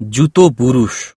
જૂતો પુરુષ.